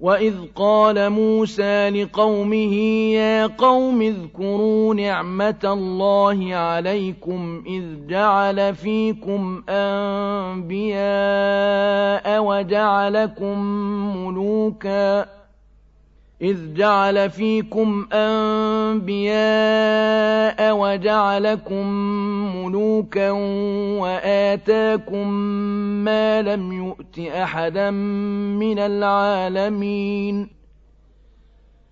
وإذ قال موسى لقومه يا قوم اذكروا نعمة الله عليكم إذ جعل فيكم أنبياء وجعلكم ملوكا إذ جعل فيكم أنبياء وجعلكم ملوكا وآتاكم ما لم يؤت أحدا من العالمين.